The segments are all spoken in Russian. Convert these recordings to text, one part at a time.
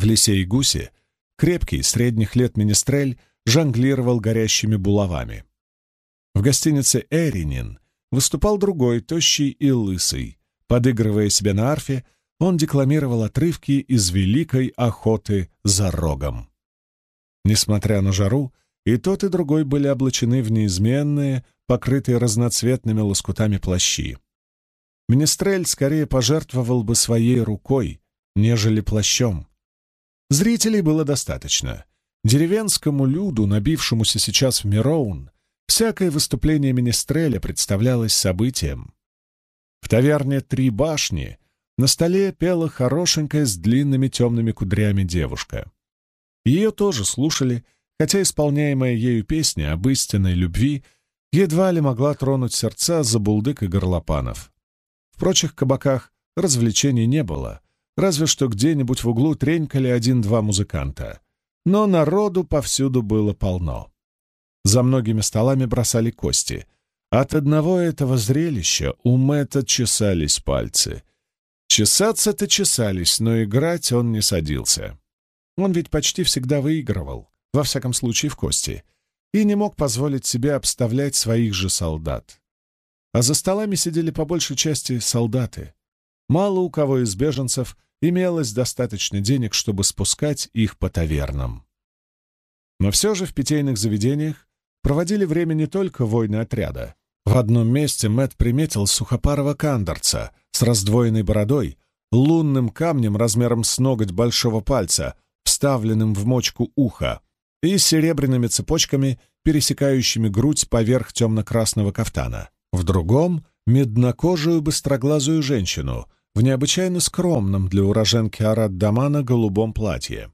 В лесе и гусе крепкий, средних лет министрель жонглировал горящими булавами. В гостинице «Эринин» выступал другой, тощий и лысый. Подыгрывая себе на арфе, он декламировал отрывки из великой охоты за рогом. Несмотря на жару, и тот, и другой были облачены в неизменные, покрытые разноцветными лоскутами плащи. Министрель скорее пожертвовал бы своей рукой, нежели плащом. Зрителей было достаточно. Деревенскому люду, набившемуся сейчас в Мироун, всякое выступление Министреля представлялось событием. В таверне «Три башни» на столе пела хорошенькая с длинными темными кудрями девушка. Ее тоже слушали, хотя исполняемая ею песня об истинной любви едва ли могла тронуть сердца забулдык и горлопанов. В прочих кабаках развлечений не было, разве что где-нибудь в углу тренькали один-два музыканта. Но народу повсюду было полно. За многими столами бросали кости. От одного этого зрелища у Мэтта чесались пальцы. Чесаться-то чесались, но играть он не садился. Он ведь почти всегда выигрывал, во всяком случае в кости, и не мог позволить себе обставлять своих же солдат. А за столами сидели по большей части солдаты. Мало у кого из беженцев имелось достаточно денег, чтобы спускать их по тавернам. Но все же в питейных заведениях проводили время не только воины отряда. В одном месте Мэт приметил сухопарого кандорца с раздвоенной бородой, лунным камнем размером с ноготь большого пальца, вставленным в мочку уха, и серебряными цепочками, пересекающими грудь поверх темно-красного кафтана. В другом — меднокожую быстроглазую женщину в необычайно скромном для уроженки Арат-Дамана голубом платье.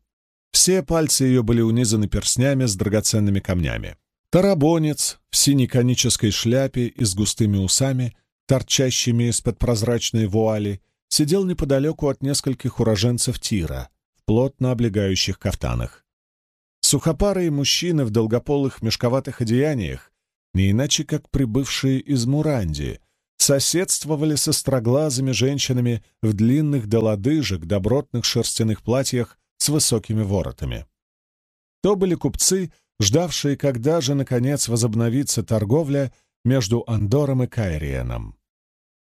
Все пальцы ее были унизаны перстнями с драгоценными камнями. Тарабонец в синей конической шляпе и с густыми усами, торчащими из-под прозрачной вуали, сидел неподалеку от нескольких уроженцев Тира в плотно облегающих кафтанах. Сухопарые мужчины в долгополых мешковатых одеяниях, не иначе как прибывшие из Муранди, соседствовали со строглазыми женщинами в длинных до лодыжек добротных шерстяных платьях с высокими воротами. То были купцы, ждавшие, когда же, наконец, возобновится торговля между Андором и Кайриеном.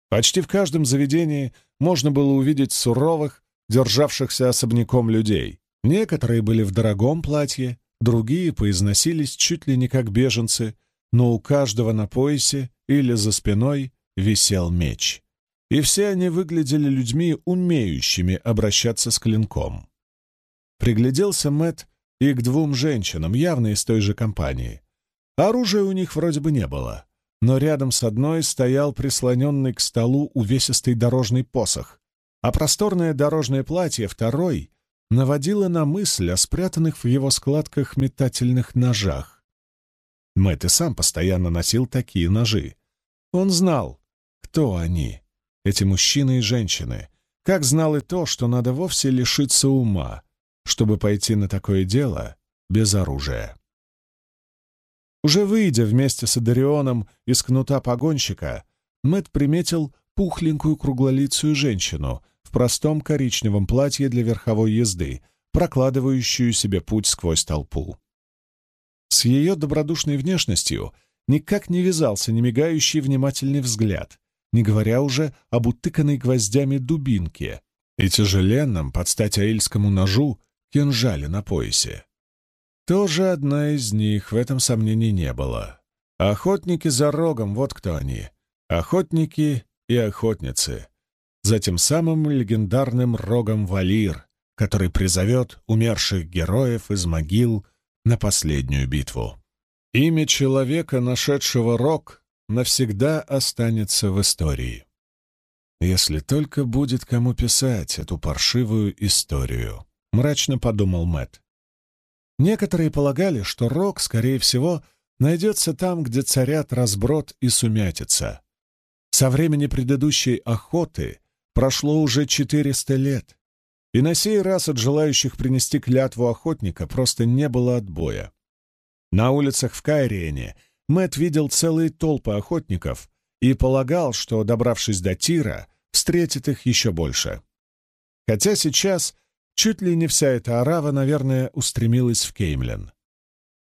Почти в каждом заведении можно было увидеть суровых, державшихся особняком людей. Некоторые были в дорогом платье, другие поизносились чуть ли не как беженцы, но у каждого на поясе или за спиной висел меч. И все они выглядели людьми, умеющими обращаться с клинком. Пригляделся Мэт и к двум женщинам, явно из той же компании. Оружия у них вроде бы не было, но рядом с одной стоял прислоненный к столу увесистый дорожный посох, а просторное дорожное платье второй наводило на мысль о спрятанных в его складках метательных ножах. Мэтт и сам постоянно носил такие ножи. Он знал, кто они, эти мужчины и женщины, как знал и то, что надо вовсе лишиться ума, чтобы пойти на такое дело без оружия. Уже выйдя вместе с Адарионом из кнута погонщика, Мэт приметил пухленькую круглолицую женщину в простом коричневом платье для верховой езды, прокладывающую себе путь сквозь толпу. С ее добродушной внешностью никак не вязался немигающий внимательный взгляд, не говоря уже об утыканной гвоздями дубинке и тяжеленном под стать аильскому ножу кинжале на поясе. Тоже одна из них, в этом сомнений не было. Охотники за рогом, вот кто они. Охотники и охотницы. За тем самым легендарным рогом Валир, который призовет умерших героев из могил на последнюю битву. Имя человека, нашедшего рог, навсегда останется в истории. Если только будет кому писать эту паршивую историю мрачно подумал Мэт. Некоторые полагали, что Рок, скорее всего, найдется там, где царят разброд и сумятица. Со времени предыдущей охоты прошло уже 400 лет, и на сей раз от желающих принести клятву охотника просто не было отбоя. На улицах в Кайриене Мэт видел целые толпы охотников и полагал, что, добравшись до Тира, встретит их еще больше. Хотя сейчас Чуть ли не вся эта арава, наверное, устремилась в Кеймлен.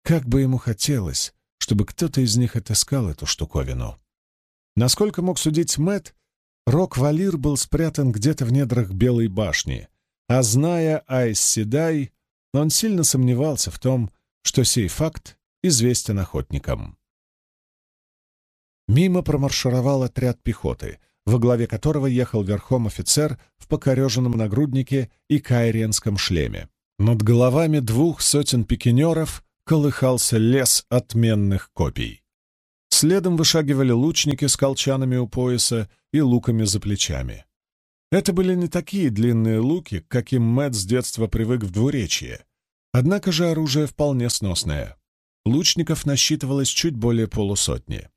Как бы ему хотелось, чтобы кто-то из них отыскал эту штуковину. Насколько мог судить Мэт, Рок-Валир был спрятан где-то в недрах Белой башни, а зная Айс Седай, он сильно сомневался в том, что сей факт известен охотникам. Мимо промаршировал отряд пехоты, во главе которого ехал верхом офицер в покореженном нагруднике и кайриенском шлеме. Над головами двух сотен пикинеров колыхался лес отменных копий. Следом вышагивали лучники с колчанами у пояса и луками за плечами. Это были не такие длинные луки, каким Мэтт с детства привык в двуречье. Однако же оружие вполне сносное. Лучников насчитывалось чуть более полусотни.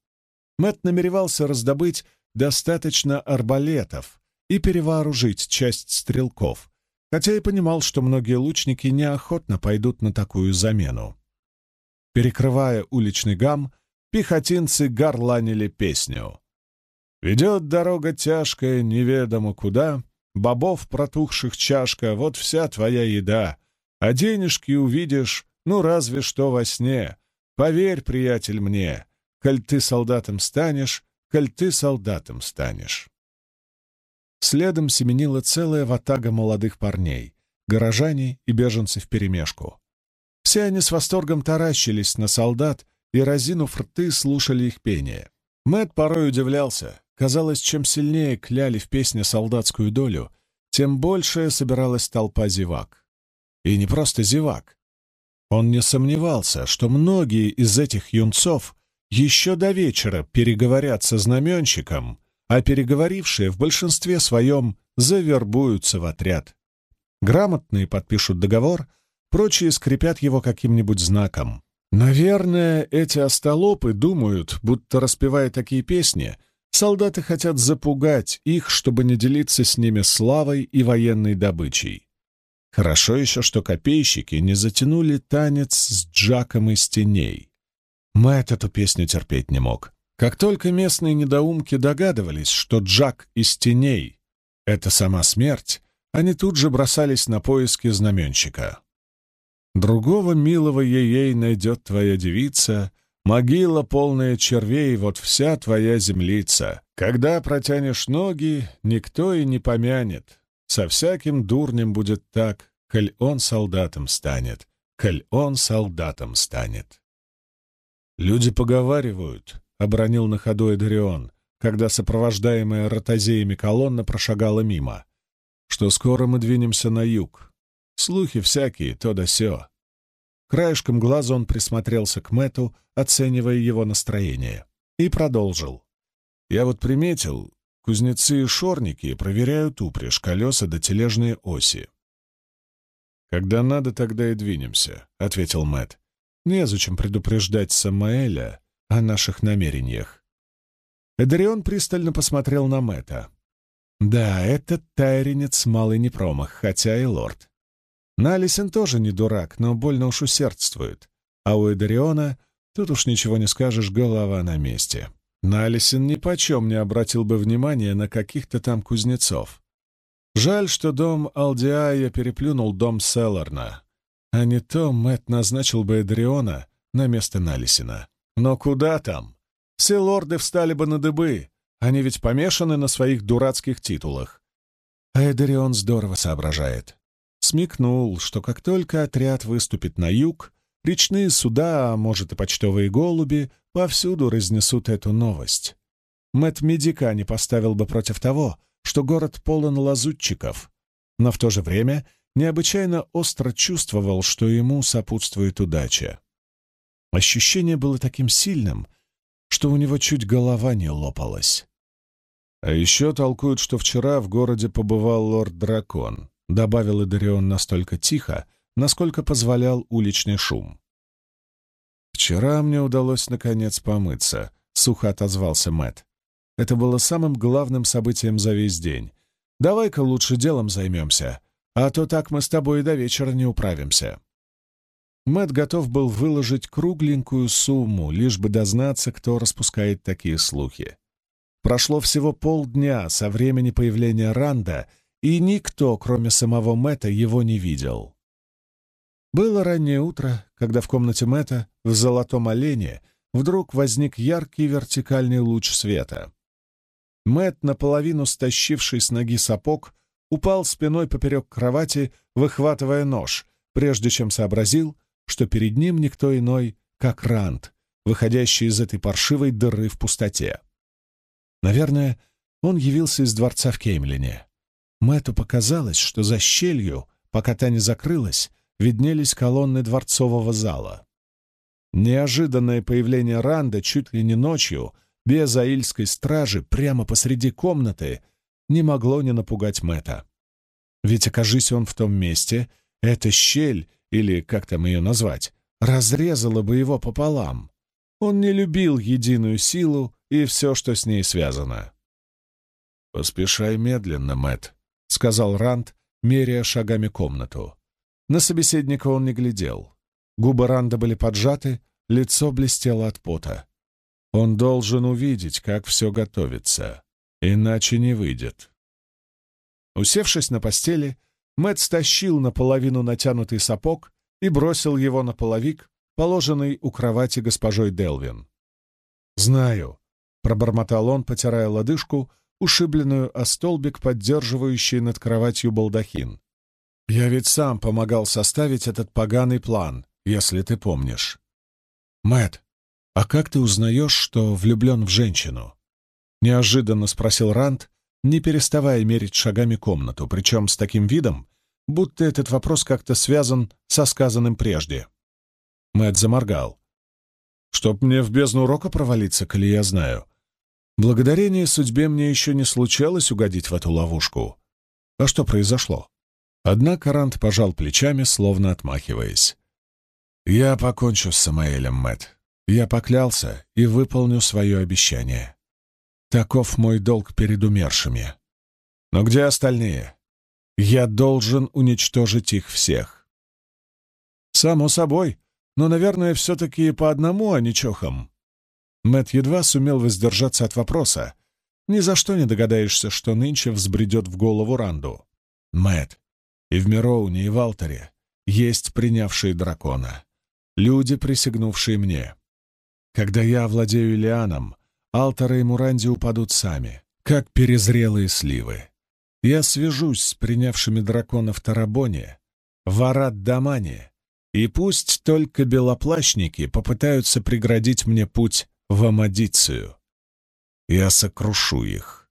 Мэтт намеревался раздобыть достаточно арбалетов и перевооружить часть стрелков, хотя и понимал, что многие лучники неохотно пойдут на такую замену. Перекрывая уличный гам, пехотинцы горланили песню. «Ведет дорога тяжкая, неведомо куда, бобов протухших чашка, вот вся твоя еда, а денежки увидишь, ну разве что во сне. Поверь, приятель, мне, коль ты солдатом станешь, коль ты солдатом станешь». Следом семенила целая ватага молодых парней, горожане и беженцы вперемешку. Все они с восторгом таращились на солдат и, разинув рты, слушали их пение. Мэт порой удивлялся. Казалось, чем сильнее кляли в песне солдатскую долю, тем большая собиралась толпа зевак. И не просто зевак. Он не сомневался, что многие из этих юнцов еще до вечера переговорят со знаменщиком, а переговорившие в большинстве своем завербуются в отряд. Грамотные подпишут договор — прочие скрипят его каким-нибудь знаком. Наверное, эти остолопы думают, будто распевая такие песни, солдаты хотят запугать их, чтобы не делиться с ними славой и военной добычей. Хорошо еще, что копейщики не затянули танец с Джаком из теней. Мэтт эту песню терпеть не мог. Как только местные недоумки догадывались, что Джак из теней — это сама смерть, они тут же бросались на поиски знаменщика. Другого милого ей найдет твоя девица, могила полная червей, вот вся твоя землица. Когда протянешь ноги, никто и не помянет. Со всяким дурнем будет так, коль он солдатом станет, коль он солдатом станет. Люди поговаривают, — обронил на ходу Эдарион, когда сопровождаемая ротозеями колонна прошагала мимо, что скоро мы двинемся на юг, Слухи всякие, то да сё. Краешком глаза он присмотрелся к Мэту, оценивая его настроение, и продолжил. «Я вот приметил, кузнецы и шорники проверяют упряжь, колеса до тележные оси». «Когда надо, тогда и двинемся», — ответил Мэт. «Незачем предупреждать Самаэля о наших намерениях». Эдарион пристально посмотрел на Мэта. «Да, этот тайренец малый не промах, хотя и лорд. Налисен тоже не дурак, но больно уж усердствует. А у Эдариона, тут уж ничего не скажешь, голова на месте. Налисен ни почем не обратил бы внимания на каких-то там кузнецов. Жаль, что дом Алдиая переплюнул дом Селларна. А не то Мэтт назначил бы Эдриона на место Налисина. Но куда там? Все лорды встали бы на дыбы. Они ведь помешаны на своих дурацких титулах. А Эдрион здорово соображает смекнул, что как только отряд выступит на юг, речные суда, а может и почтовые голуби, повсюду разнесут эту новость. Мэт Медика не поставил бы против того, что город полон лазутчиков, но в то же время необычайно остро чувствовал, что ему сопутствует удача. Ощущение было таким сильным, что у него чуть голова не лопалась. А еще толкуют, что вчера в городе побывал лорд-дракон добавил Идарион настолько тихо, насколько позволял уличный шум. «Вчера мне удалось, наконец, помыться», — сухо отозвался Мэт. «Это было самым главным событием за весь день. Давай-ка лучше делом займемся, а то так мы с тобой и до вечера не управимся». Мэт готов был выложить кругленькую сумму, лишь бы дознаться, кто распускает такие слухи. Прошло всего полдня со времени появления Ранда — и никто, кроме самого Мэтта, его не видел. Было раннее утро, когда в комнате Мэтта в золотом олене вдруг возник яркий вертикальный луч света. Мэт, наполовину стащивший с ноги сапог, упал спиной поперек кровати, выхватывая нож, прежде чем сообразил, что перед ним никто иной, как Рант, выходящий из этой паршивой дыры в пустоте. Наверное, он явился из дворца в Кеймлине. Мэту показалось, что за щелью, пока та не закрылась, виднелись колонны дворцового зала. Неожиданное появление Ранда чуть ли не ночью, без аильской стражи, прямо посреди комнаты, не могло не напугать Мэта. Ведь, окажись он в том месте, эта щель, или как там ее назвать, разрезала бы его пополам. Он не любил единую силу и все, что с ней связано. «Поспешай медленно, Мэт, сказал Ранд, меряя шагами комнату. На собеседника он не глядел. Губы Ранда были поджаты, лицо блестело от пота. Он должен увидеть, как все готовится, иначе не выйдет. Усевшись на постели, Мэт стащил наполовину натянутый сапог и бросил его на половик, положенный у кровати госпожой Делвин. «Знаю», — пробормотал он, потирая лодыжку, ушибленную о столбик, поддерживающий над кроватью балдахин. Я ведь сам помогал составить этот поганый план, если ты помнишь. Мэт, а как ты узнаешь, что влюблен в женщину? Неожиданно спросил Ранд, не переставая мерить шагами комнату, причем с таким видом, будто этот вопрос как-то связан со сказанным прежде. Мэт заморгал. «Чтоб мне в бездну урока провалиться, коли я знаю. Благодарение судьбе мне еще не случалось угодить в эту ловушку. А что произошло?» Однако Рант пожал плечами, словно отмахиваясь. «Я покончу с Самаэлем, Мэт. Я поклялся и выполню свое обещание. Таков мой долг перед умершими. Но где остальные? Я должен уничтожить их всех». «Само собой, но, наверное, все-таки по одному, а не чохам». Мэт едва сумел воздержаться от вопроса. Ни за что не догадаешься, что нынче взбредет в голову Ранду. Мэт, и в Мироуне, и в Алтаре есть принявшие дракона. Люди, присягнувшие мне. Когда я овладею Лианом, Алтара и Муранди упадут сами, как перезрелые сливы. Я свяжусь с принявшими дракона в Тарабоне, в Арат-Дамане, и пусть только белоплащники попытаются преградить мне путь в Амадицию. Я сокрушу их.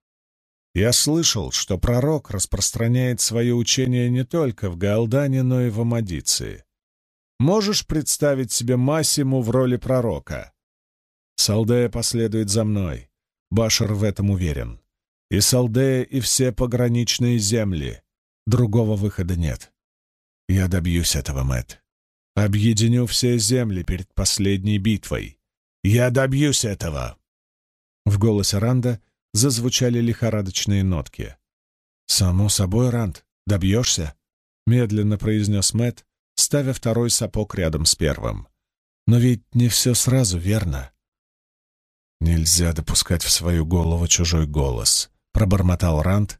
Я слышал, что пророк распространяет свое учение не только в Гаалдане, но и в Амадиции. Можешь представить себе Масиму в роли пророка? Салдея последует за мной. Башар в этом уверен. И Салдея, и все пограничные земли. Другого выхода нет. Я добьюсь этого, Мэт. Объединю все земли перед последней битвой. Я добьюсь этого. В голосе Ранда зазвучали лихорадочные нотки. «Само собой, Ранд, добьешься», — медленно произнес Мэт, ставя второй сапог рядом с первым. «Но ведь не все сразу, верно?» «Нельзя допускать в свою голову чужой голос», — пробормотал Ранд,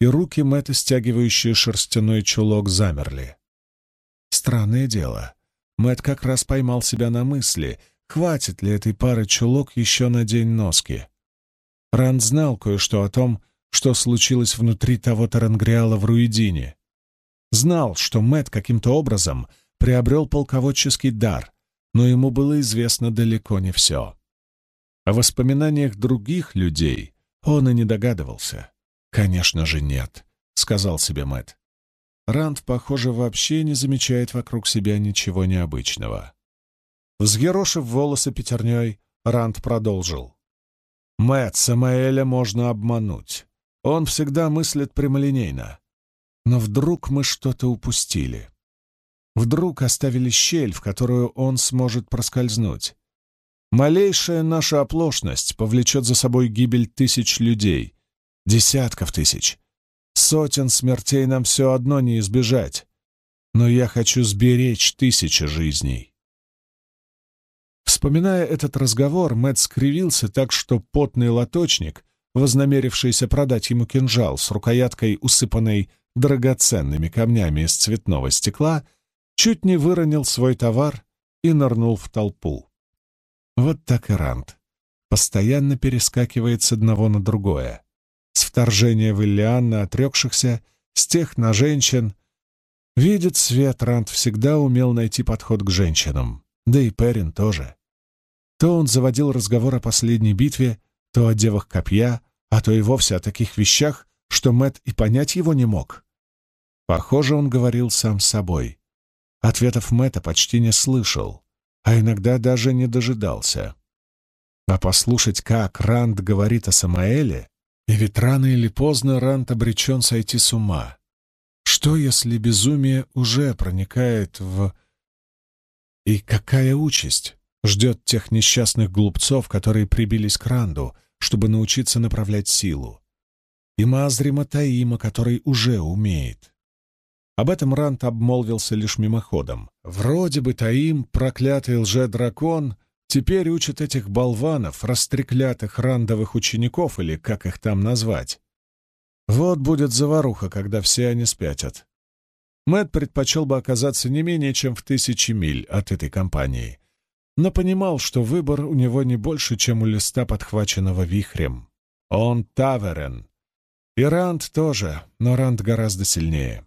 и руки Мэтта, стягивающие шерстяной чулок, замерли. Странное дело. Мэт как раз поймал себя на мысли, хватит ли этой пары чулок еще на день носки. Ранд знал кое-что о том, что случилось внутри того Тарангриала в Руидине. Знал, что Мэт каким-то образом приобрел полководческий дар, но ему было известно далеко не все. О воспоминаниях других людей он и не догадывался. «Конечно же нет», — сказал себе Мэт. Ранд, похоже, вообще не замечает вокруг себя ничего необычного. Взъерошив волосы пятерней, Ранд продолжил. Мэтт Самаэля можно обмануть. Он всегда мыслит прямолинейно. Но вдруг мы что-то упустили. Вдруг оставили щель, в которую он сможет проскользнуть. Малейшая наша оплошность повлечет за собой гибель тысяч людей, десятков тысяч. Сотен смертей нам все одно не избежать. Но я хочу сберечь тысячи жизней. Вспоминая этот разговор, Мэтт скривился так, что потный лоточник вознамерившийся продать ему кинжал с рукояткой, усыпанной драгоценными камнями из цветного стекла, чуть не выронил свой товар и нырнул в толпу. Вот так и Рант постоянно перескакивает с одного на другое. С вторжения в Иллиан на отрекшихся, с тех на женщин. Видит свет, Рант всегда умел найти подход к женщинам. Да и Перин тоже. То он заводил разговор о последней битве, то о девах копья, а то и вовсе о таких вещах, что Мэт и понять его не мог. Похоже, он говорил сам с собой. Ответов Мэтта почти не слышал, а иногда даже не дожидался. А послушать, как Ранд говорит о Самаэле, и ведь рано или поздно Ранд обречен сойти с ума. Что, если безумие уже проникает в... И какая участь ждет тех несчастных глупцов, которые прибились к Ранду, чтобы научиться направлять силу? И Мазрима Таима, который уже умеет. Об этом Рант обмолвился лишь мимоходом. Вроде бы Таим, проклятый лже-дракон, теперь учит этих болванов, растреклятых рандовых учеников, или как их там назвать. Вот будет заваруха, когда все они спятят. Мэт предпочел бы оказаться не менее чем в тысячи миль от этой компании, но понимал, что выбор у него не больше, чем у листа, подхваченного вихрем. Он Таверен. И Ранд тоже, но Ранд гораздо сильнее.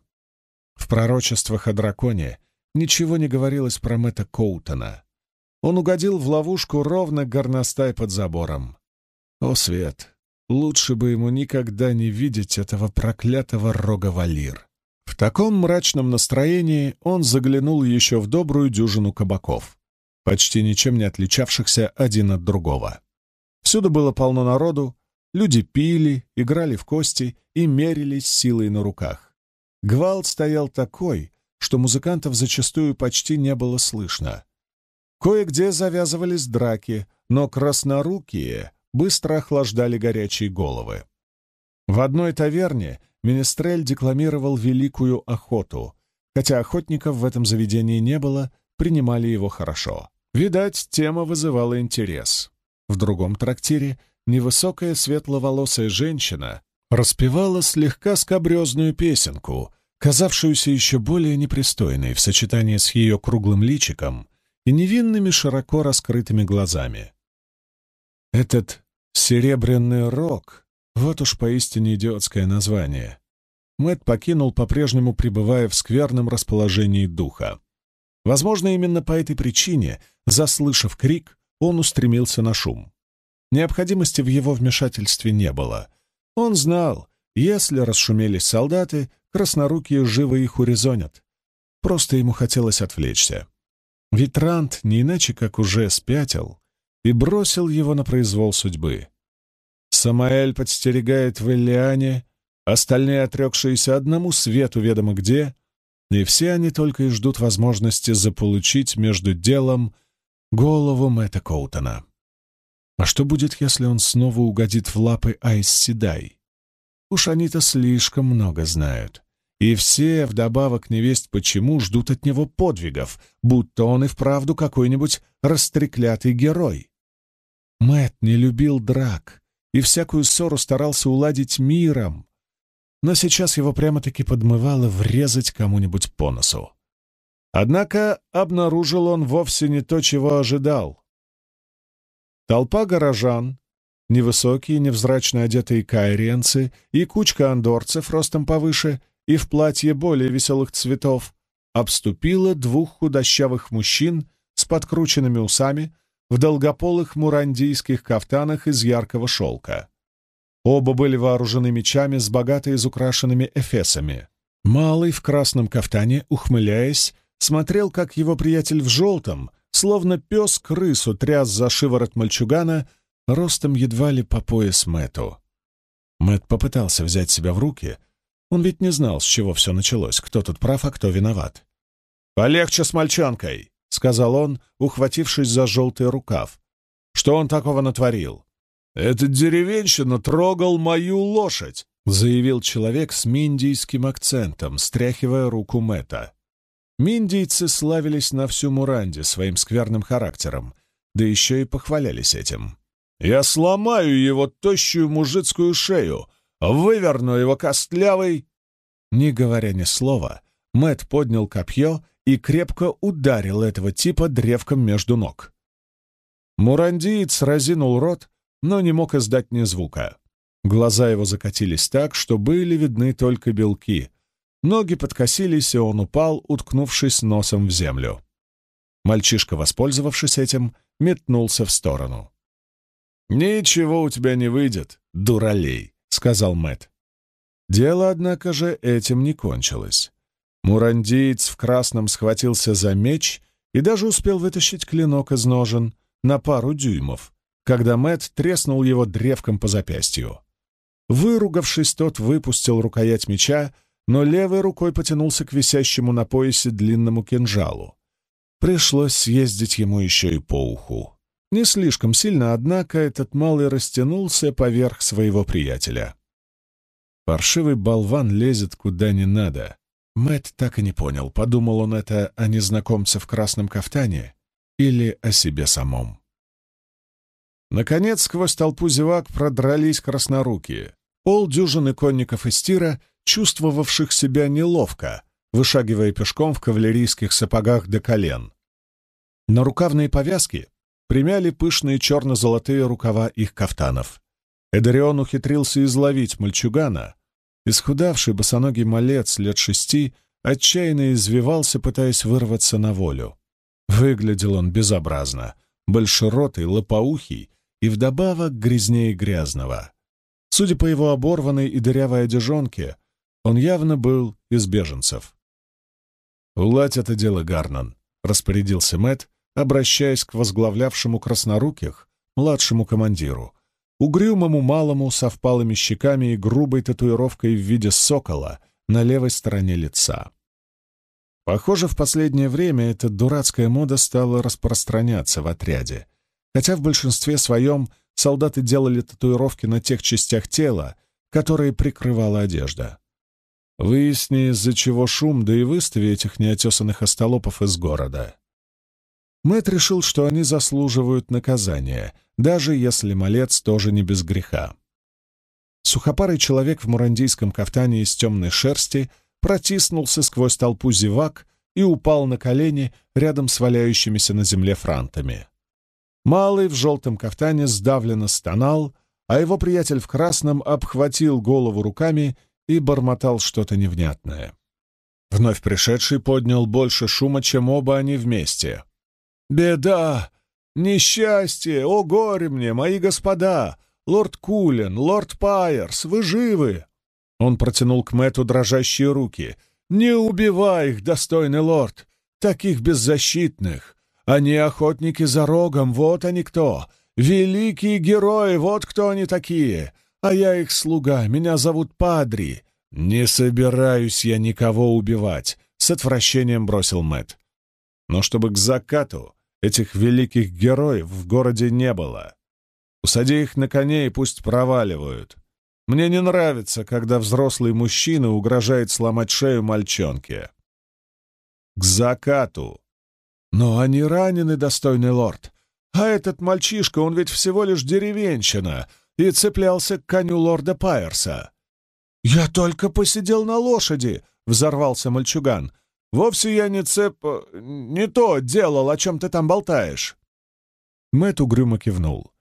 В пророчествах о драконе ничего не говорилось про Мэтта Коутона. Он угодил в ловушку ровно горностай под забором. О, Свет! Лучше бы ему никогда не видеть этого проклятого рога Валир. В таком мрачном настроении он заглянул еще в добрую дюжину кабаков, почти ничем не отличавшихся один от другого. Всюду было полно народу, люди пили, играли в кости и мерились силой на руках. Гвалт стоял такой, что музыкантов зачастую почти не было слышно. Кое-где завязывались драки, но краснорукие быстро охлаждали горячие головы. В одной таверне Министрель декламировал великую охоту. Хотя охотников в этом заведении не было, принимали его хорошо. Видать, тема вызывала интерес. В другом трактире невысокая светловолосая женщина распевала слегка скобрезную песенку, казавшуюся еще более непристойной в сочетании с ее круглым личиком и невинными широко раскрытыми глазами. Этот «серебряный рог» — вот уж поистине идиотское название. Мэт покинул, по-прежнему пребывая в скверном расположении духа. Возможно, именно по этой причине, заслышав крик, он устремился на шум. Необходимости в его вмешательстве не было. Он знал, если расшумелись солдаты, краснорукие живо их урезонят. Просто ему хотелось отвлечься. Ведь Рант не иначе как уже спятил и бросил его на произвол судьбы. Самаэль подстерегает в Эллиане, остальные отрекшиеся одному свету ведомо где, и все они только и ждут возможности заполучить между делом голову Мэтта Коутона. А что будет, если он снова угодит в лапы Айс Седай? Уж они-то слишком много знают. И все, вдобавок невесть почему, ждут от него подвигов, будто он и вправду какой-нибудь растреклятый герой. Мэт не любил драк и всякую ссору старался уладить миром, но сейчас его прямо-таки подмывало врезать кому-нибудь по носу. Однако обнаружил он вовсе не то, чего ожидал. Толпа горожан, невысокие, невзрачно одетые кайриенцы и кучка андорцев ростом повыше — и в платье более веселых цветов, обступила двух худощавых мужчин с подкрученными усами в долгополых мурандийских кафтанах из яркого шелка. Оба были вооружены мечами с богато изукрашенными эфесами. Малый в красном кафтане, ухмыляясь, смотрел, как его приятель в желтом, словно пес крысу тряс за шиворот мальчугана, ростом едва ли по пояс Мэту. Мэт попытался взять себя в руки, он ведь не знал, с чего все началось, кто тут прав, а кто виноват. «Полегче с мальчонкой», — сказал он, ухватившись за желтый рукав. «Что он такого натворил?» «Этот деревенщина трогал мою лошадь», — заявил человек с миндийским акцентом, стряхивая руку Мэтта. Миндийцы славились на всю Муранде своим скверным характером, да еще и похвалялись этим. Я сломаю его тощую мужицкую шею, выверну его костлявый...» Не говоря ни слова, Мэт поднял копье и крепко ударил этого типа древком между ног. Мурандиец разинул рот, но не мог издать ни звука. Глаза его закатились так, что были видны только белки. Ноги подкосились, и он упал, уткнувшись носом в землю. Мальчишка, воспользовавшись этим, метнулся в сторону. «Ничего у тебя не выйдет, дуралей», — сказал Мэт. Дело, однако же, этим не кончилось. Мурандиец в красном схватился за меч и даже успел вытащить клинок из ножен на пару дюймов, когда Мэт треснул его древком по запястью. Выругавшись, тот выпустил рукоять меча, но левой рукой потянулся к висящему на поясе длинному кинжалу. Пришлось съездить ему еще и по уху. Не слишком сильно, однако, этот малый растянулся поверх своего приятеля. Паршивый болван лезет куда не надо. Мэт так и не понял, подумал он это о незнакомце в красном кафтане или о себе самом. Наконец, сквозь толпу зевак продрались краснорукие. Полдюжины конников из тира, чувствовавших себя неловко, вышагивая пешком в кавалерийских сапогах до колен. На рукавные повязки примяли пышные черно-золотые рукава их кафтанов. Эдарион ухитрился изловить мальчугана. Исхудавший босоногий малец лет шести отчаянно извивался, пытаясь вырваться на волю. Выглядел он безобразно, большеротый, лопоухий и вдобавок грязнее грязного. Судя по его оборванной и дырявой одежонке, он явно был из беженцев. «Уладь это дело, Гарнан», — распорядился Мэт, обращаясь к возглавлявшему красноруких, младшему командиру, угрюмому малому со впалыми щеками и грубой татуировкой в виде сокола на левой стороне лица. Похоже, в последнее время эта дурацкая мода стала распространяться в отряде, хотя в большинстве своем солдаты делали татуировки на тех частях тела, которые прикрывала одежда. Выясни, из-за чего шум, да и выстави этих неотесанных остолопов из города. Мэт решил, что они заслуживают наказания, даже если малец тоже не без греха. Сухопарый человек в мурандийском кафтане из темной шерсти протиснулся сквозь толпу зевак и упал на колени рядом с валяющимися на земле франтами. Малый в желтом кафтане сдавленно стонал, а его приятель в красном обхватил голову руками и бормотал что-то невнятное. Вновь пришедший поднял больше шума, чем оба они вместе. «Беда! Несчастье! О, горе мне, мои господа! Лорд Кулен, лорд Пайерс, вы живы!» Он протянул к Мэту дрожащие руки. «Не убивай их, достойный лорд! Таких беззащитных! Они охотники за рогом, вот они кто! Великие герои, вот кто они такие! А я их слуга, меня зовут Падри!» «Не собираюсь я никого убивать!» — с отвращением бросил Мэт. «Но чтобы к закату Этих великих героев в городе не было. Усади их на коне и пусть проваливают. Мне не нравится, когда взрослый мужчина угрожает сломать шею мальчонке. К закату. Но они ранены, достойный лорд. А этот мальчишка, он ведь всего лишь деревенщина и цеплялся к коню лорда Пайерса. «Я только посидел на лошади!» — взорвался мальчуган. Вовсе я не цеп... не то делал, о чем ты там болтаешь». Мэтт угрюмо кивнул.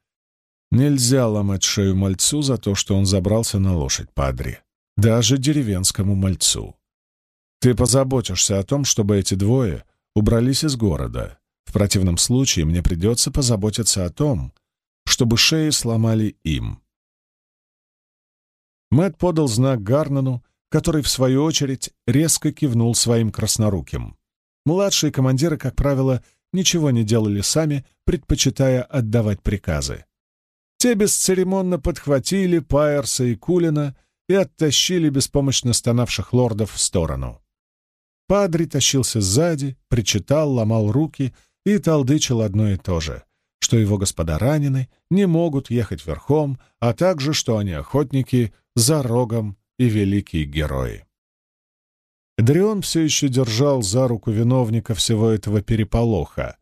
Нельзя ломать шею мальцу за то, что он забрался на лошадь падри. Даже деревенскому мальцу. Ты позаботишься о том, чтобы эти двое убрались из города. В противном случае мне придется позаботиться о том, чтобы шеи сломали им. Мэт подал знак Гарнану, который, в свою очередь, резко кивнул своим красноруким. Младшие командиры, как правило, ничего не делали сами, предпочитая отдавать приказы. Те бесцеремонно подхватили Пайерса и Кулина и оттащили беспомощно стонавших лордов в сторону. Падри тащился сзади, причитал, ломал руки и толдычил одно и то же, что его господа ранены, не могут ехать верхом, а также, что они охотники за рогом и великие герои. Эдрион все еще держал за руку виновника всего этого переполоха.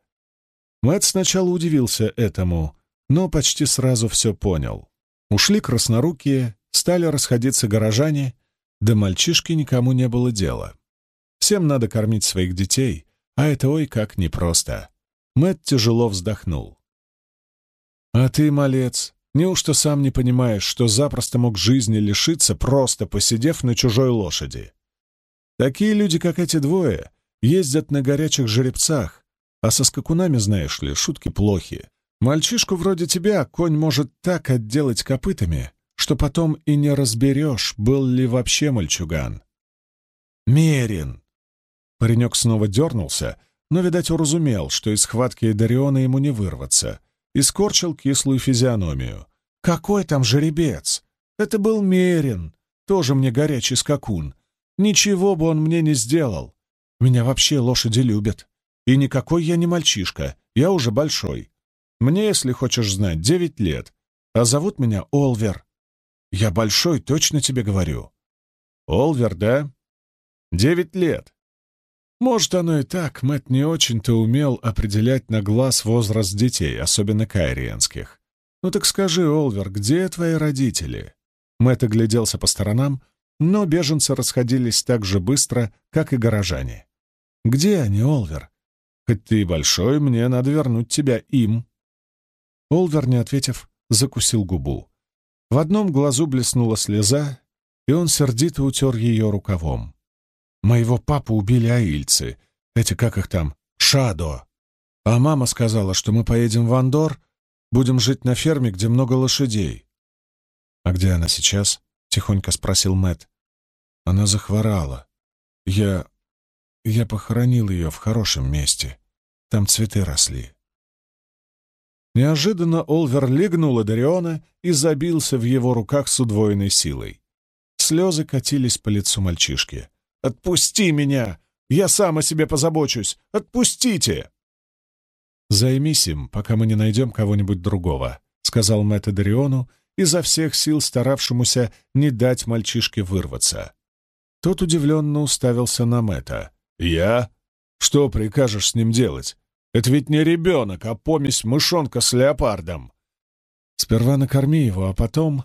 Мэтт сначала удивился этому, но почти сразу все понял. Ушли краснорукие, стали расходиться горожане, да мальчишки никому не было дела. Всем надо кормить своих детей, а это ой как непросто. Мэт тяжело вздохнул. «А ты, малец, неужто сам не понимаешь, что запросто мог жизни лишиться, просто посидев на чужой лошади? Такие люди, как эти двое, ездят на горячих жеребцах, а со скакунами, знаешь ли, шутки плохи. Мальчишку вроде тебя конь может так отделать копытами, что потом и не разберешь, был ли вообще мальчуган. «Мерин!» Паренек снова дернулся, но, видать, уразумел, что из схватки Дариона ему не вырваться, и скорчил кислую физиономию. «Какой там жеребец? Это был Мерин, тоже мне горячий скакун. Ничего бы он мне не сделал. Меня вообще лошади любят. И никакой я не мальчишка, я уже большой. Мне, если хочешь знать, девять лет, а зовут меня Олвер. Я большой, точно тебе говорю. Олвер, да? Девять лет. Может, оно и так, Мэт не очень-то умел определять на глаз возраст детей, особенно кайриенских. Ну так скажи, Олвер, где твои родители? Мэт огляделся по сторонам, но беженцы расходились так же быстро, как и горожане. «Где они, Олвер? Хоть ты и большой, мне надо вернуть тебя им». Олвер, не ответив, закусил губу. В одном глазу блеснула слеза, и он сердито утер ее рукавом. «Моего папу убили аильцы. Эти, как их там, Шадо. А мама сказала, что мы поедем в Андор, будем жить на ферме, где много лошадей». «А где она сейчас?» — тихонько спросил Мэт. «Она захворала. Я... я похоронил ее в хорошем месте. Там цветы росли. Неожиданно Олвер легнул Эдариона и забился в его руках с удвоенной силой. Слезы катились по лицу мальчишки. «Отпусти меня! Я сам о себе позабочусь! Отпустите!» «Займись им, пока мы не найдем кого-нибудь другого», — сказал Мэтт Эдариону, изо всех сил старавшемуся не дать мальчишке вырваться. Тот удивленно уставился на Мэтта. «Я? Что прикажешь с ним делать? Это ведь не ребенок, а помесь мышонка с леопардом. Сперва накорми его, а потом...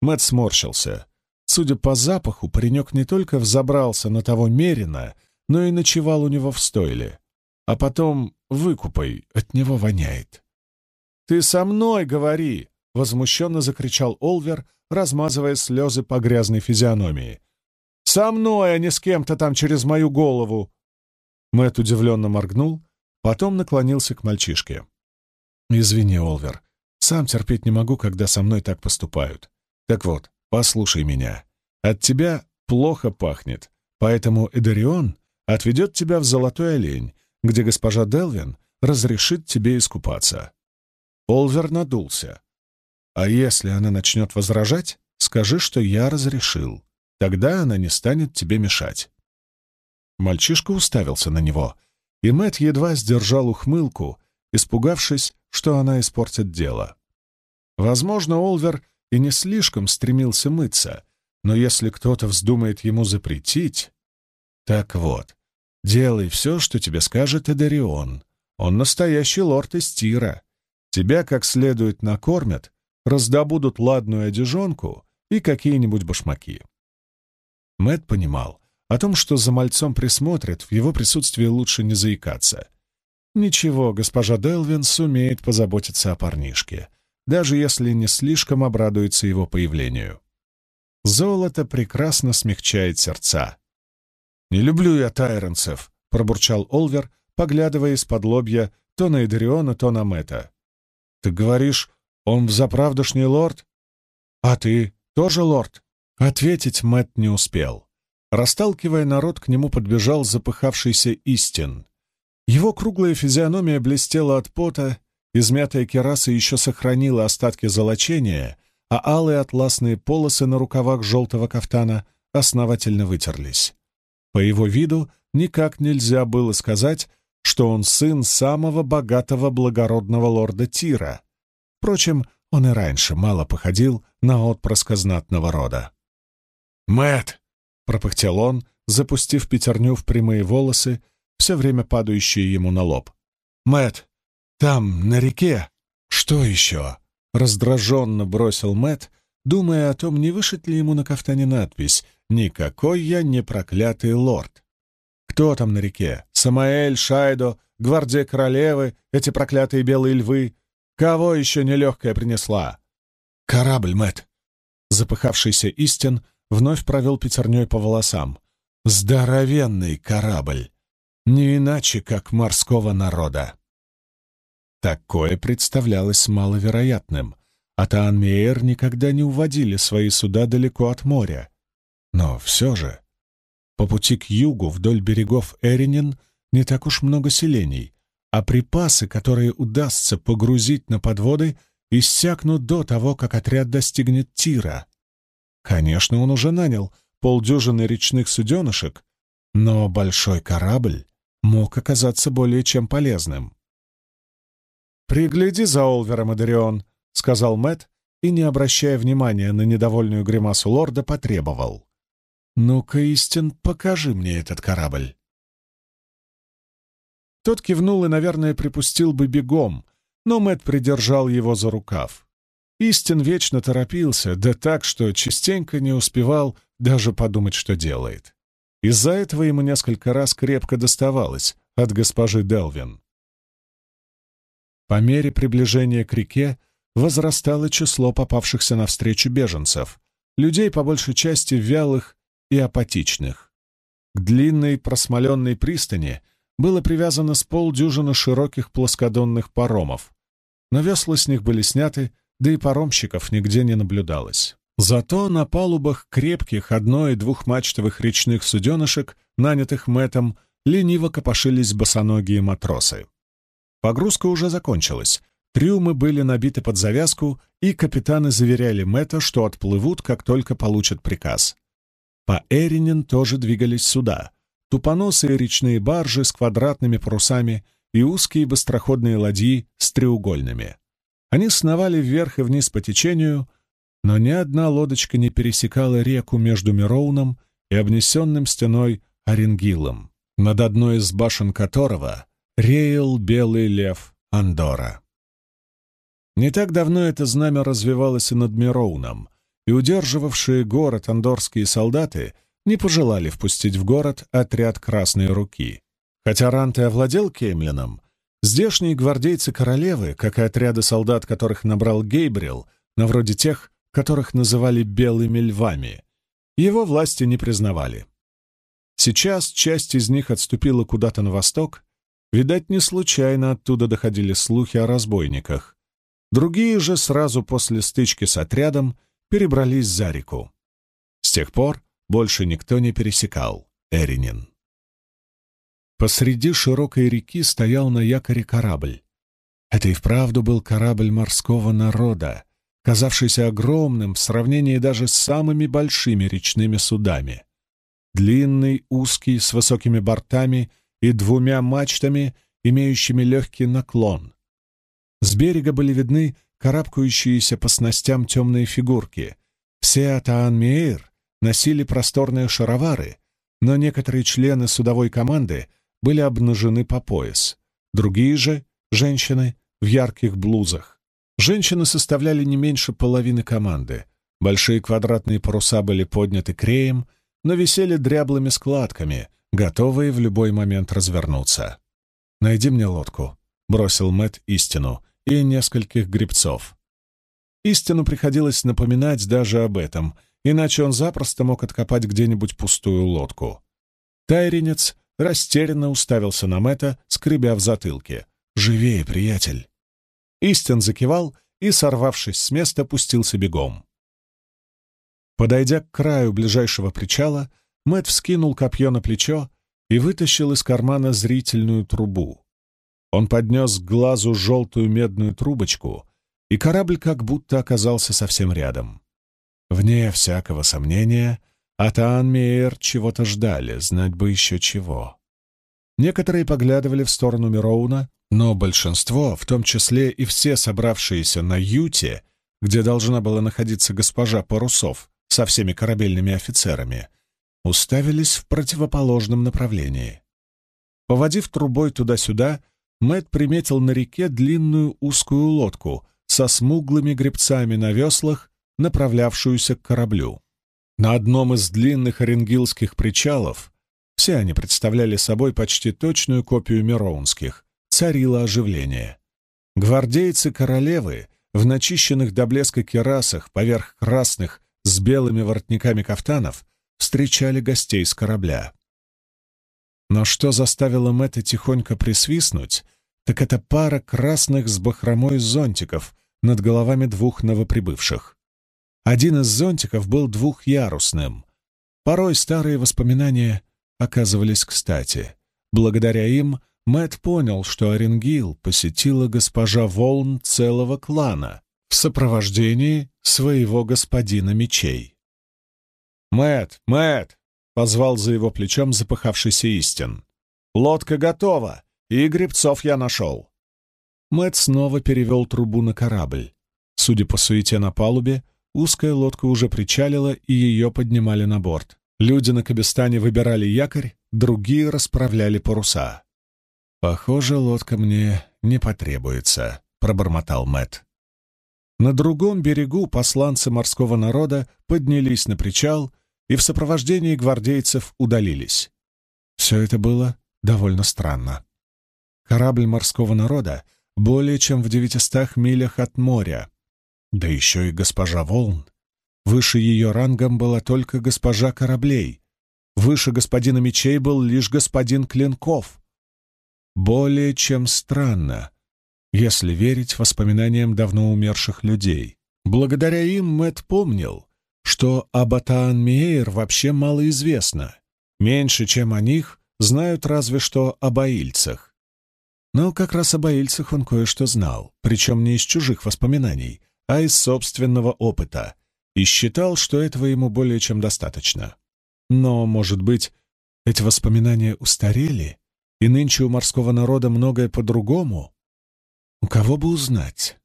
Мэт сморщился. Судя по запаху, паренек не только взобрался на того Мерина, но и ночевал у него в стойле. А потом выкупай, от него воняет. «Ты со мной говори!» — возмущенно закричал Олвер, размазывая слезы по грязной физиономии. «Со мной, а не с кем-то там через мою голову!» Мэт удивленно моргнул, Потом наклонился к мальчишке. «Извини, Олвер, сам терпеть не могу, когда со мной так поступают. Так вот, послушай меня. От тебя плохо пахнет, поэтому Эдарион отведет тебя в Золотой Олень, где госпожа Делвин разрешит тебе искупаться». Олвер надулся. «А если она начнет возражать, скажи, что я разрешил. Тогда она не станет тебе мешать». Мальчишка уставился на него, и Мэт едва сдержал ухмылку, испугавшись, что она испортит дело. Возможно, Олвер и не слишком стремился мыться, но если кто-то вздумает ему запретить... Так вот, делай все, что тебе скажет Эдарион. Он настоящий лорд из Тира. Тебя как следует накормят, раздобудут ладную одежонку и какие-нибудь башмаки. Мэт понимал, о том, что за мальцом присмотрят, в его присутствии лучше не заикаться. Ничего, госпожа Делвин сумеет позаботиться о парнишке, даже если не слишком обрадуется его появлению. Золото прекрасно смягчает сердца. «Не люблю я тайронцев», — пробурчал Олвер, поглядывая из-под лобья то на Эдриона, то на Мэтта. «Ты говоришь, он взаправдошний лорд?» «А ты тоже лорд?» Ответить Мэтт не успел. Расталкивая народ, к нему подбежал запыхавшийся Истин. Его круглая физиономия блестела от пота, измятая кераса еще сохранила остатки золочения, а алые атласные полосы на рукавах желтого кафтана основательно вытерлись. По его виду никак нельзя было сказать, что он сын самого богатого благородного лорда Тира. Впрочем, он и раньше мало походил на отпрыска знатного рода. Мэт, — пропыхтел он, запустив пятерню в прямые волосы, все время падающие ему на лоб. Мэт, там, на реке...» «Что еще?» раздраженно бросил Мэт, думая о том, не вышит ли ему на кафтане надпись «Никакой я не проклятый лорд». Кто там на реке? Самаэль, Шайдо, гвардия королевы, эти проклятые белые львы? Кого еще нелегкая принесла? Корабль, Мэт. Запыхавшийся Истин вновь провел пятерней по волосам. Здоровенный корабль. Не иначе, как морского народа. Такое представлялось маловероятным. А Таанмейер никогда не уводили свои суда далеко от моря. Но все же, по пути к югу вдоль берегов Эринин не так уж много селений, а припасы, которые удастся погрузить на подводы, иссякнут до того, как отряд достигнет Тира. Конечно, он уже нанял полдюжины речных суденышек, но большой корабль мог оказаться более чем полезным. «Пригляди за Олвером, Адерион», — сказал Мэт и, не обращая внимания на недовольную гримасу лорда, потребовал. «Ну-ка, Истин, покажи мне этот корабль». Тот кивнул и, наверное, припустил бы бегом, но Мэт придержал его за рукав. Истин вечно торопился, да так, что частенько не успевал даже подумать, что делает. Из-за этого ему несколько раз крепко доставалось от госпожи Делвин. По мере приближения к реке возрастало число попавшихся навстречу беженцев, людей по большей части вялых и апатичных. К длинной просмоленной пристани было привязано с полдюжины широких плоскодонных паромов, но весла с них были сняты, да и паромщиков нигде не наблюдалось. Зато на палубах крепких одно- и двухмачтовых речных суденышек, нанятых Мэтом, лениво копошились босоногие матросы. Погрузка уже закончилась, трюмы были набиты под завязку, и капитаны заверяли Мэта, что отплывут, как только получат приказ. По Эринин тоже двигались суда. Тупоносые речные баржи с квадратными парусами и узкие быстроходные ладьи с треугольными. Они сновали вверх и вниз по течению, но ни одна лодочка не пересекала реку между Мироуном и обнесенным стеной Оренгилом, над одной из башен которого реял белый лев Андора. Не так давно это знамя развивалось и над Мироуном, и удерживавшие город андорские солдаты не пожелали впустить в город отряд Красной Руки. Хотя Ранте овладел Кемлином, здешние гвардейцы королевы, как и отряды солдат, которых набрал Гейбрил, на вроде тех, которых называли «белыми львами», его власти не признавали. Сейчас часть из них отступила куда-то на восток, видать, не случайно оттуда доходили слухи о разбойниках. Другие же сразу после стычки с отрядом перебрались за реку. С тех пор больше никто не пересекал Эринин. Посреди широкой реки стоял на якоре корабль. Это и вправду был корабль морского народа, казавшийся огромным в сравнении даже с самыми большими речными судами. Длинный, узкий, с высокими бортами и двумя мачтами, имеющими легкий наклон. С берега были видны карабкающиеся по снастям темные фигурки. Все Атаан-Меир носили просторные шаровары, но некоторые члены судовой команды были обнажены по пояс. Другие же, женщины, в ярких блузах. Женщины составляли не меньше половины команды. Большие квадратные паруса были подняты креем, но висели дряблыми складками, готовые в любой момент развернуться. «Найди мне лодку», — бросил Мэт истину, и нескольких гребцов. Истину приходилось напоминать даже об этом, иначе он запросто мог откопать где-нибудь пустую лодку. Тайринец растерянно уставился на Мэтта, скребя в затылке. «Живее, приятель!» Истин закивал и, сорвавшись с места, пустился бегом. Подойдя к краю ближайшего причала, Мэтт вскинул копье на плечо и вытащил из кармана зрительную трубу. Он поднес к глазу желтую медную трубочку, и корабль как будто оказался совсем рядом. Вне всякого сомнения, Атаан Мейер чего-то ждали, знать бы еще чего. Некоторые поглядывали в сторону Мироуна, но большинство, в том числе и все собравшиеся на Юте, где должна была находиться госпожа Парусов со всеми корабельными офицерами, уставились в противоположном направлении. Поводив трубой туда-сюда, Мэт приметил на реке длинную узкую лодку со смуглыми гребцами на веслах, направлявшуюся к кораблю. На одном из длинных оренгилских причалов, все они представляли собой почти точную копию мироунских, царило оживление. Гвардейцы королевы в начищенных до блеска керасах поверх красных с белыми воротниками кафтанов встречали гостей с корабля. Но что заставило Мэтта тихонько присвистнуть, так это пара красных с бахромой зонтиков над головами двух новоприбывших. Один из зонтиков был двухъярусным. Порой старые воспоминания оказывались кстати. Благодаря им Мэт понял, что Оренгил посетила госпожа Волн целого клана в сопровождении своего господина мечей. Мэт, Мэт! позвал за его плечом запыхавшийся Истин. «Лодка готова, и гребцов я нашел». Мэт снова перевел трубу на корабль. Судя по суете на палубе, узкая лодка уже причалила, и ее поднимали на борт. Люди на Кабестане выбирали якорь, другие расправляли паруса. «Похоже, лодка мне не потребуется», — пробормотал Мэт. На другом берегу посланцы морского народа поднялись на причал и в сопровождении гвардейцев удалились. Все это было довольно странно. Корабль морского народа более чем в девятистах милях от моря, да еще и госпожа Волн. Выше ее рангом была только госпожа кораблей, выше господина мечей был лишь господин клинков. Более чем странно, если верить воспоминаниям давно умерших людей. Благодаря им Мэт помнил, что об Атаан-Мейер вообще мало известно. Меньше, чем о них, знают разве что об аильцах. Но как раз об аильцах он кое-что знал, причем не из чужих воспоминаний, а из собственного опыта, и считал, что этого ему более чем достаточно. Но, может быть, эти воспоминания устарели, и нынче у морского народа многое по-другому? У кого бы узнать?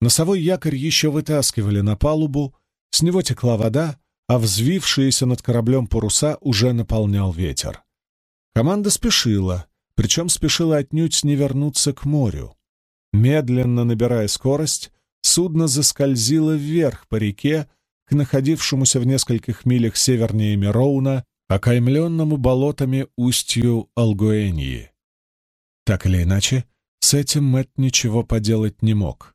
Носовой якорь еще вытаскивали на палубу, с него текла вода, а взвившиеся над кораблем паруса уже наполнял ветер. Команда спешила, причем спешила отнюдь не вернуться к морю. Медленно набирая скорость, судно заскользило вверх по реке к находившемуся в нескольких милях севернее Мироуна, окаймленному болотами устью Алгуэньи. Так или иначе, с этим Мэт ничего поделать не мог.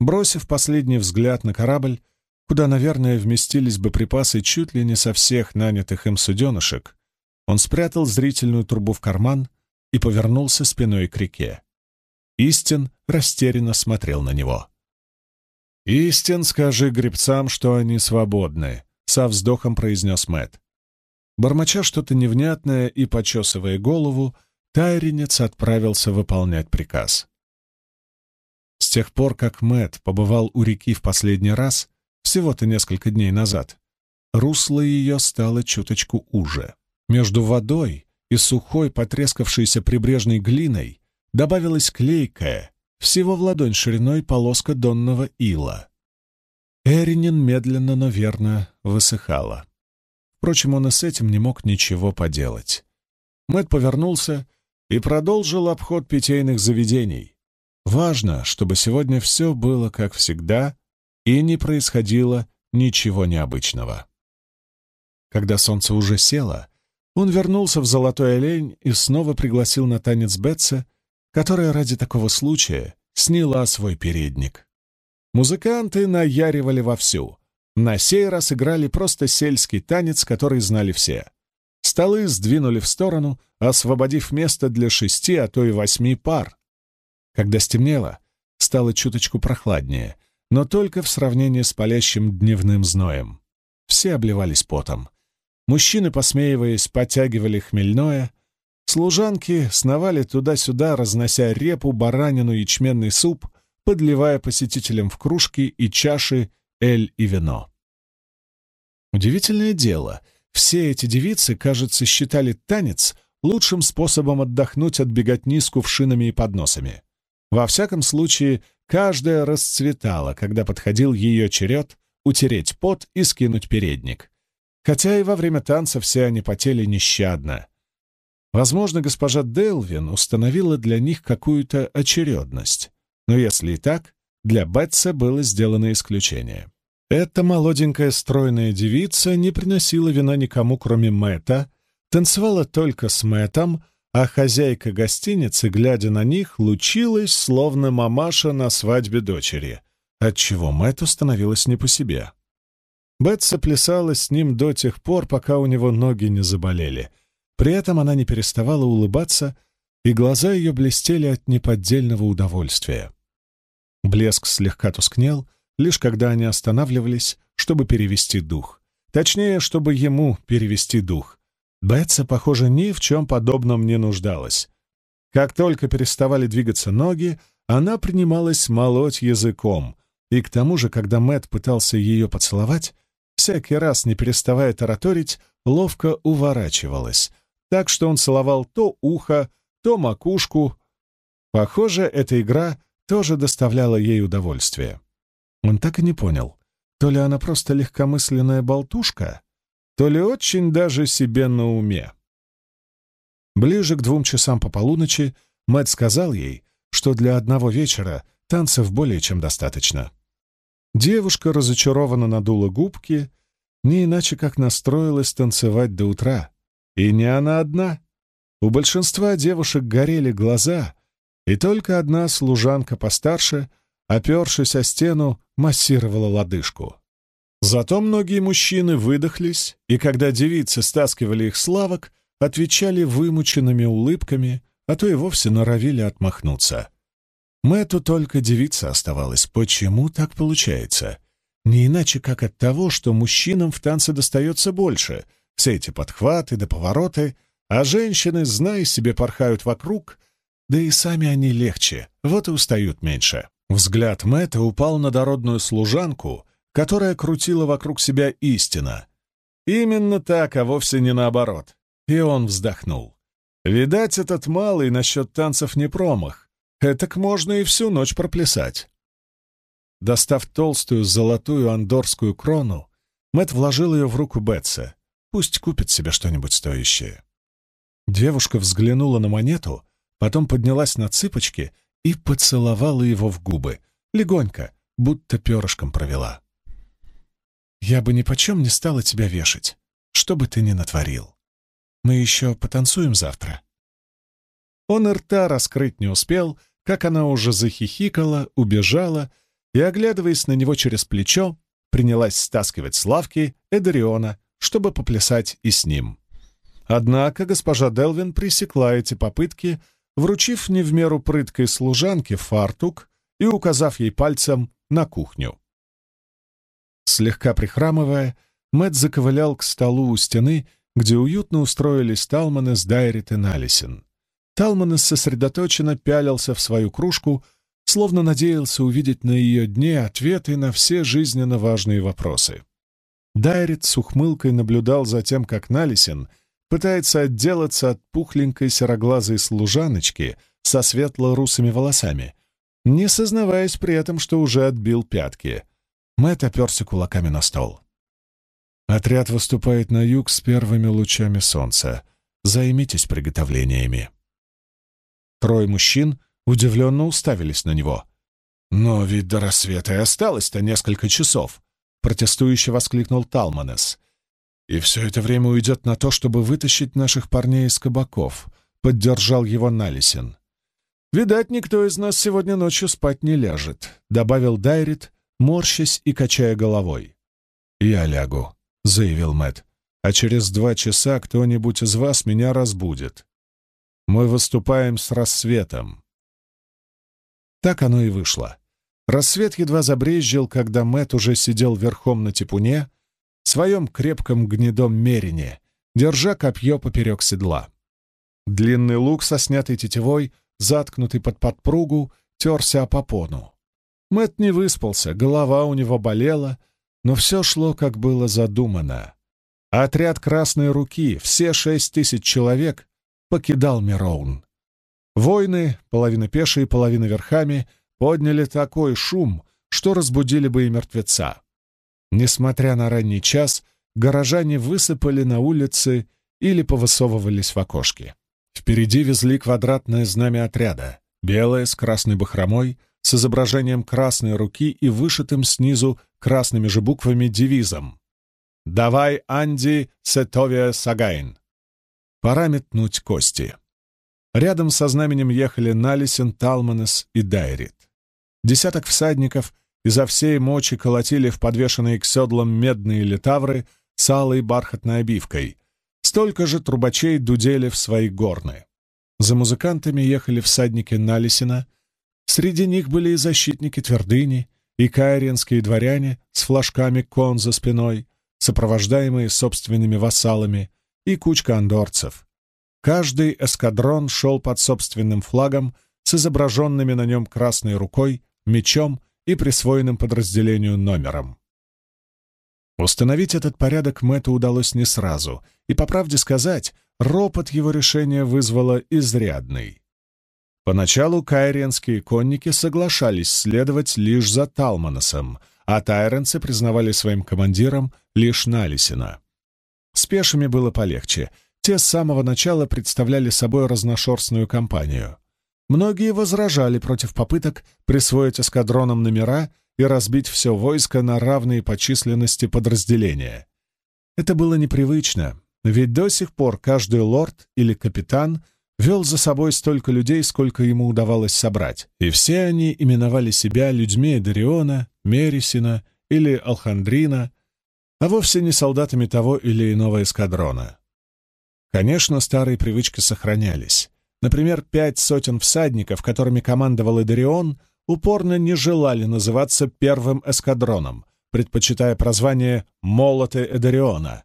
Бросив последний взгляд на корабль, куда, наверное, вместились бы припасы чуть ли не со всех нанятых им суденышек, он спрятал зрительную трубу в карман и повернулся спиной к реке. Истин растерянно смотрел на него. «Истин, скажи гребцам, что они свободны», — со вздохом произнес Мэт. Бормоча что-то невнятное и почесывая голову, Тайринец отправился выполнять приказ. С тех пор, как Мэт побывал у реки в последний раз, всего-то несколько дней назад, русло ее стало чуточку уже. Между водой и сухой, потрескавшейся прибрежной глиной добавилась клейкая, всего в ладонь шириной полоска донного ила. Эринин медленно, но верно высыхала. Впрочем, он и с этим не мог ничего поделать. Мэт повернулся и продолжил обход питейных заведений. Важно, чтобы сегодня все было как всегда, и не происходило ничего необычного. Когда солнце уже село, он вернулся в Золотой Олень и снова пригласил на танец Бетса, которая ради такого случая сняла свой передник. Музыканты наяривали вовсю. На сей раз играли просто сельский танец, который знали все. Столы сдвинули в сторону, освободив место для шести, а то и восьми пар. Когда стемнело, стало чуточку прохладнее — но только в сравнении с палящим дневным зноем. Все обливались потом. Мужчины, посмеиваясь, подтягивали хмельное. Служанки сновали туда-сюда, разнося репу, баранину, ячменный суп, подливая посетителям в кружки и чаши эль и вино. Удивительное дело, все эти девицы, кажется, считали танец лучшим способом отдохнуть от беготни с кувшинами и подносами. Во всяком случае, каждая расцветала, когда подходил ее черед утереть пот и скинуть передник. Хотя и во время танца все они потели нещадно. Возможно, госпожа Делвин установила для них какую-то очередность. Но если и так, для Бетса было сделано исключение. Эта молоденькая стройная девица не приносила вина никому, кроме Мэтта, танцевала только с Мэттом, а хозяйка гостиницы, глядя на них, лучилась, словно мамаша на свадьбе дочери, отчего Мэтту становилось не по себе. Бетса плясала с ним до тех пор, пока у него ноги не заболели. При этом она не переставала улыбаться, и глаза ее блестели от неподдельного удовольствия. Блеск слегка тускнел, лишь когда они останавливались, чтобы перевести дух. Точнее, чтобы ему перевести дух. Бетса, похоже, ни в чем подобном не нуждалась. Как только переставали двигаться ноги, она принималась молоть языком, и к тому же, когда Мэт пытался ее поцеловать, всякий раз, не переставая тараторить, ловко уворачивалась, так что он целовал то ухо, то макушку. Похоже, эта игра тоже доставляла ей удовольствие. Он так и не понял, то ли она просто легкомысленная болтушка, то ли очень даже себе на уме. Ближе к двум часам по полуночи Мэтт сказал ей, что для одного вечера танцев более чем достаточно. Девушка разочарованно надула губки, не иначе как настроилась танцевать до утра. И не она одна. У большинства девушек горели глаза, и только одна служанка постарше, опершись о стену, массировала лодыжку. Зато многие мужчины выдохлись, и когда девицы стаскивали их с лавок, отвечали вымученными улыбками, а то и вовсе норовили отмахнуться. Мэту только девица оставалась. Почему так получается? Не иначе, как от того, что мужчинам в танце достается больше. Все эти подхваты да повороты, а женщины, зная себе, порхают вокруг, да и сами они легче, вот и устают меньше. Взгляд Мэтта упал на дородную служанку, которая крутила вокруг себя истина. Именно так, а вовсе не наоборот. И он вздохнул. Видать, этот малый насчет танцев не промах. Этак можно и всю ночь проплясать. Достав толстую золотую андорскую крону, Мэт вложил ее в руку Бетса. Пусть купит себе что-нибудь стоящее. Девушка взглянула на монету, потом поднялась на цыпочки и поцеловала его в губы, легонько, будто перышком провела. «Я бы ни почем не стала тебя вешать, что бы ты ни натворил. Мы еще потанцуем завтра». Он рта раскрыть не успел, как она уже захихикала, убежала и, оглядываясь на него через плечо, принялась стаскивать с лавки Эдариона, чтобы поплясать и с ним. Однако госпожа Делвин пресекла эти попытки, вручив не в меру прыткой служанке фартук и указав ей пальцем на кухню. Слегка прихрамывая, Мэтт заковылял к столу у стены, где уютно устроились Талманы с Дайрит и Налисин. Талман сосредоточенно пялился в свою кружку, словно надеялся увидеть на ее дне ответы на все жизненно важные вопросы. Дайрит с ухмылкой наблюдал за тем, как Налисин пытается отделаться от пухленькой сероглазой служаночки со светло-русыми волосами, не сознаваясь при этом, что уже отбил пятки. Мэтт оперся кулаками на стол. Отряд выступает на юг с первыми лучами солнца. Займитесь приготовлениями. Трое мужчин удивленно уставились на него. «Но ведь до рассвета и осталось-то несколько часов», — протестующе воскликнул Талманес. «И все это время уйдет на то, чтобы вытащить наших парней из кабаков», — поддержал его Налисин. «Видать, никто из нас сегодня ночью спать не ляжет», — добавил Дайрит, морщась и качая головой. «Я лягу», — заявил Мэт. «А через два часа кто-нибудь из вас меня разбудит. Мы выступаем с рассветом. Так оно и вышло. Рассвет едва забрезжил, когда Мэт уже сидел верхом на типуне, своем крепком гнедом мерине, держа копье поперек седла. Длинный лук со снятой тетивой, заткнутый под подпругу, терся о попону. Мэт не выспался, голова у него болела, но все шло, как было задумано. Отряд «Красной руки», все шесть тысяч человек, покидал Мироун. Войны, половина пешие, половина верхами, подняли такой шум, что разбудили бы и мертвеца. Несмотря на ранний час, горожане высыпали на улицы или повысовывались в окошки. Впереди везли квадратное знамя отряда, белое с красной бахромой, с изображением красной руки и вышитым снизу красными же буквами девизом «Давай, Анди, Сетовия Сагайн». Пора метнуть кости. Рядом со знаменем ехали Налисен, Талманес и Дайрит. Десяток всадников изо всей мочи колотили в подвешенные к седлам медные литавры с алой бархатной обивкой. Столько же трубачей дудели в свои горны. За музыкантами ехали всадники Налисина. Среди них были и защитники твердыни, и кайренские дворяне с флажками кон за спиной, сопровождаемые собственными вассалами, и кучка андорцев. Каждый эскадрон шел под собственным флагом с изображенными на нем красной рукой, мечом и присвоенным подразделению номером. Установить этот порядок Мэтту удалось не сразу, и, по правде сказать, ропот его решения вызвало изрядный. Поначалу кайренские конники соглашались следовать лишь за Талманосом, а тайренцы признавали своим командиром лишь Налисина. С пешими было полегче. Те с самого начала представляли собой разношерстную компанию. Многие возражали против попыток присвоить эскадронам номера и разбить все войско на равные по численности подразделения. Это было непривычно, ведь до сих пор каждый лорд или капитан вел за собой столько людей, сколько ему удавалось собрать, и все они именовали себя людьми Дариона, Мерисина или Алхандрина, а вовсе не солдатами того или иного эскадрона. Конечно, старые привычки сохранялись. Например, пять сотен всадников, которыми командовал Эдерион, упорно не желали называться первым эскадроном, предпочитая прозвание «Молоты Эдериона».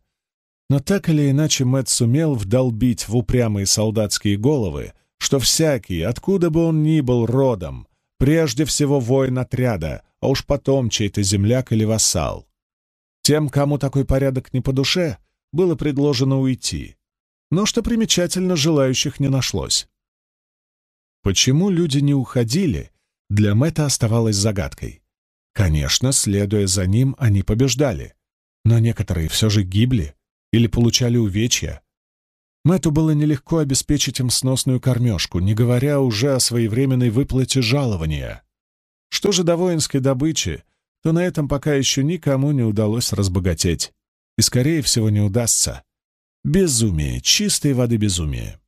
Но так или иначе Мэтт сумел вдолбить в упрямые солдатские головы, что всякий, откуда бы он ни был родом, прежде всего воин отряда, а уж потом чей-то земляк или вассал. Тем, кому такой порядок не по душе, было предложено уйти. Но, что примечательно, желающих не нашлось. Почему люди не уходили, для Мэтта оставалось загадкой. Конечно, следуя за ним, они побеждали, но некоторые все же гибли или получали увечья. Мэтту было нелегко обеспечить им сносную кормежку, не говоря уже о своевременной выплате жалования. Что же до воинской добычи, то на этом пока еще никому не удалось разбогатеть. И, скорее всего, не удастся. Безумие, чистой воды безумие.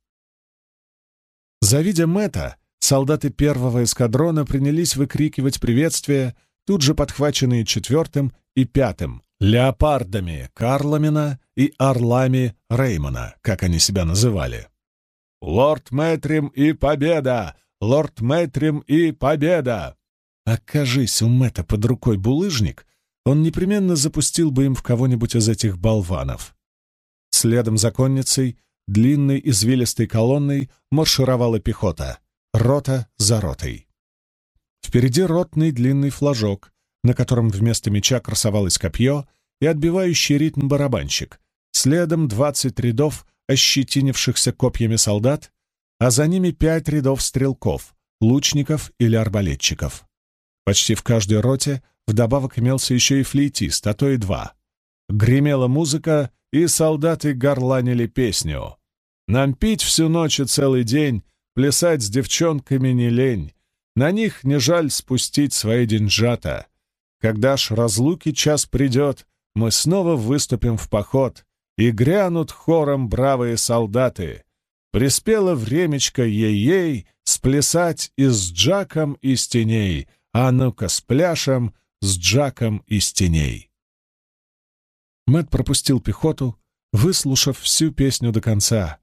Завидя Мэтта, солдаты первого эскадрона принялись выкрикивать приветствия, тут же подхваченные четвертым и пятым, леопардами Карламина и орлами Реймона, как они себя называли. «Лорд Мэтрим и победа! Лорд Мэтрим и победа!» Окажись у Мэтта под рукой булыжник, он непременно запустил бы им в кого-нибудь из этих болванов. Следом за конницей, длинной извилистой колонной, маршировала пехота, рота за ротой. Впереди ротный длинный флажок, на котором вместо меча красовалось копье и отбивающий ритм барабанщик, следом двадцать рядов ощетинившихся копьями солдат, а за ними пять рядов стрелков, лучников или арбалетчиков. Почти в каждой роте вдобавок имелся еще и флейтист, а то и два. Гремела музыка, и солдаты горланили песню. «Нам пить всю ночь и целый день, плясать с девчонками не лень, на них не жаль спустить свои деньжата. Когда ж разлуки час придет, мы снова выступим в поход, и грянут хором бравые солдаты. Приспело времечко ей-ей сплясать и с Джаком из теней, а ну-ка с пляшем, с Джаком из теней. Мэт пропустил пехоту, выслушав всю песню до конца,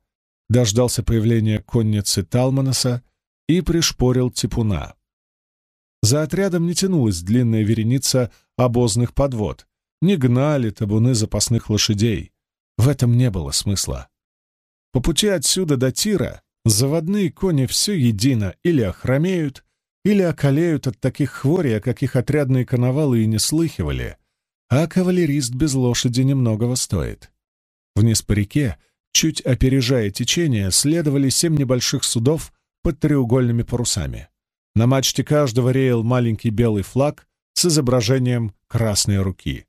дождался появления конницы Талманаса и пришпорил типуна. За отрядом не тянулась длинная вереница обозных подвод, не гнали табуны запасных лошадей. В этом не было смысла. По пути отсюда до Тира заводные кони все едино или охромеют, или околеют от таких хворей, о каких отрядные коновалы и не слыхивали, а кавалерист без лошади немногого стоит. Вниз по реке, чуть опережая течение, следовали семь небольших судов под треугольными парусами. На мачте каждого реял маленький белый флаг с изображением красной руки.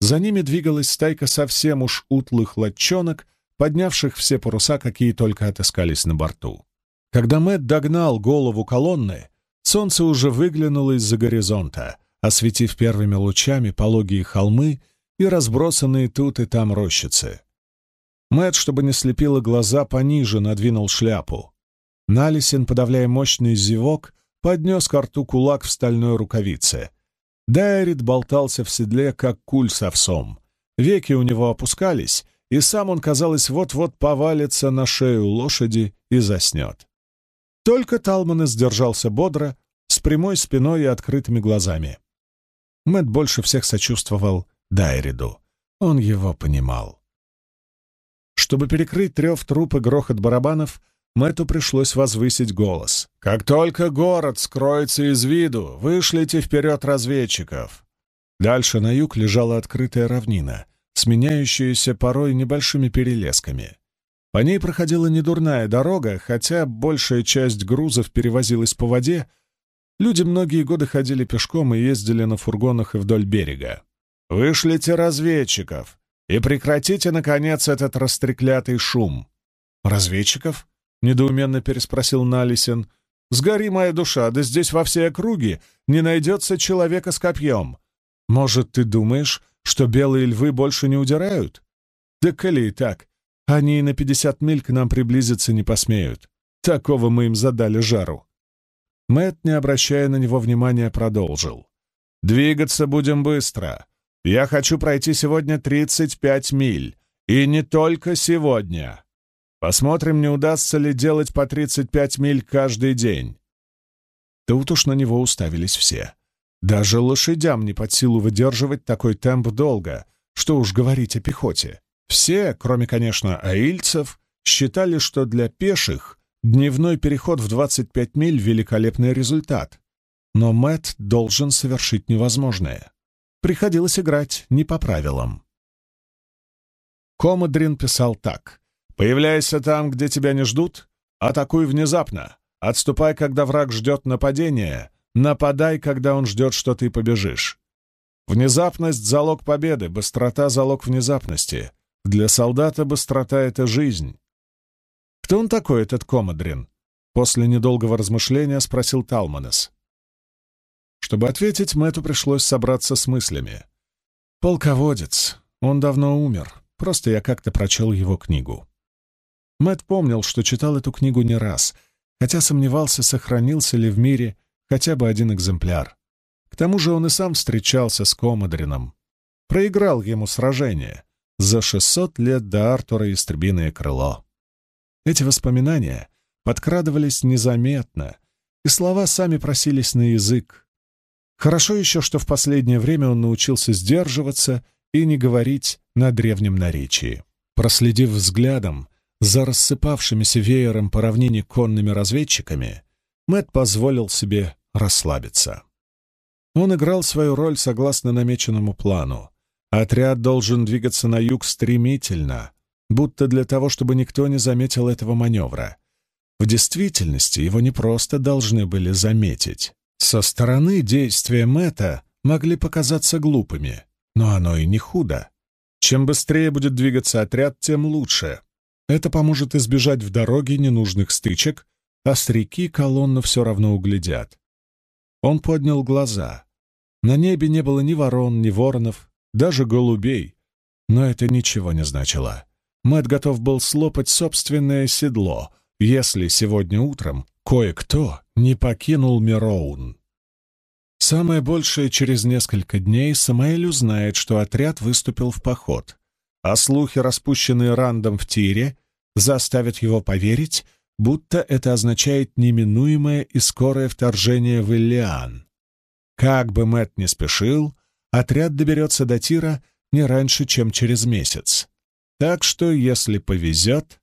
За ними двигалась стайка совсем уж утлых лодчонок, поднявших все паруса, какие только отыскались на борту. Когда Мэтт догнал голову колонны, Солнце уже выглянуло из-за горизонта, осветив первыми лучами пологие холмы и разбросанные тут и там рощицы. Мэт, чтобы не слепило глаза, пониже надвинул шляпу. Налисин, подавляя мощный зевок, поднес к рту кулак в стальной рукавице. Дайрит болтался в седле, как куль с овсом. Веки у него опускались, и сам он, казалось, вот-вот повалится на шею лошади и заснет. Только Талман сдержался бодро, с прямой спиной и открытыми глазами. Мэт больше всех сочувствовал Дайриду. Он его понимал. Чтобы перекрыть трев труп и грохот барабанов, Мэту пришлось возвысить голос. «Как только город скроется из виду, вышлите вперед разведчиков!» Дальше на юг лежала открытая равнина, сменяющаяся порой небольшими перелесками. По ней проходила недурная дорога, хотя большая часть грузов перевозилась по воде, люди многие годы ходили пешком и ездили на фургонах и вдоль берега. «Вышлите разведчиков и прекратите, наконец, этот растреклятый шум!» «Разведчиков?» — недоуменно переспросил Налисин. «Сгори моя душа, да здесь во всей округе не найдется человека с копьем. Может, ты думаешь, что белые львы больше не удирают? Да коли и так, они и на пятьдесят миль к нам приблизиться не посмеют. Такого мы им задали жару». Мэт, не обращая на него внимания, продолжил. «Двигаться будем быстро. Я хочу пройти сегодня 35 миль. И не только сегодня. Посмотрим, не удастся ли делать по 35 миль каждый день. Тут уж на него уставились все. Даже лошадям не под силу выдерживать такой темп долго, что уж говорить о пехоте. Все, кроме, конечно, аильцев, считали, что для пеших дневной переход в 25 миль — великолепный результат. Но Мэт должен совершить невозможное приходилось играть не по правилам. Комодрин писал так. «Появляйся там, где тебя не ждут, атакуй внезапно, отступай, когда враг ждет нападения, нападай, когда он ждет, что ты побежишь. Внезапность — залог победы, быстрота — залог внезапности. Для солдата быстрота — это жизнь». «Кто он такой, этот Комодрин?» После недолгого размышления спросил Талманес. Чтобы ответить, Мэтту пришлось собраться с мыслями. «Полководец. Он давно умер. Просто я как-то прочел его книгу». Мэт помнил, что читал эту книгу не раз, хотя сомневался, сохранился ли в мире хотя бы один экземпляр. К тому же он и сам встречался с Комодрином. Проиграл ему сражение за 600 лет до Артура «Истребиное крыло». Эти воспоминания подкрадывались незаметно, и слова сами просились на язык. Хорошо еще, что в последнее время он научился сдерживаться и не говорить на древнем наречии. Проследив взглядом за рассыпавшимися веером по равнине конными разведчиками, Мэт позволил себе расслабиться. Он играл свою роль согласно намеченному плану. Отряд должен двигаться на юг стремительно, будто для того, чтобы никто не заметил этого маневра. В действительности его не просто должны были заметить. Со стороны действия Мэтта могли показаться глупыми, но оно и не худо. Чем быстрее будет двигаться отряд, тем лучше. Это поможет избежать в дороге ненужных стычек, а с реки колонну все равно углядят. Он поднял глаза. На небе не было ни ворон, ни воронов, даже голубей. Но это ничего не значило. Мэт готов был слопать собственное седло, если сегодня утром кое-кто не покинул Мироун. Самое большее через несколько дней Самаэль узнает, что отряд выступил в поход, а слухи, распущенные Рандом в тире, заставят его поверить, будто это означает неминуемое и скорое вторжение в Иллиан. Как бы Мэт не спешил, отряд доберется до Тира не раньше, чем через месяц. Так что, если повезет,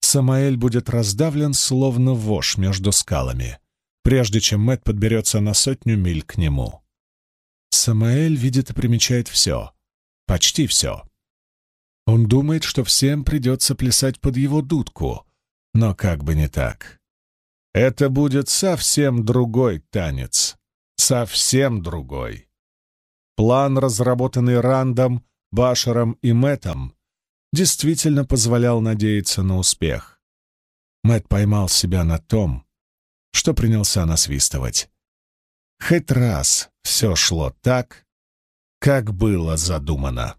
Самаэль будет раздавлен словно вошь между скалами, прежде чем Мэт подберется на сотню миль к нему. Самаэль видит и примечает все. Почти все. Он думает, что всем придется плясать под его дудку, но как бы не так. Это будет совсем другой танец. Совсем другой. План, разработанный Рандом, Башером и Мэтом, действительно позволял надеяться на успех. Мэт поймал себя на том, что принялся насвистывать. Хоть раз все шло так, как было задумано.